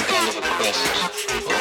for years he's on some kind of a.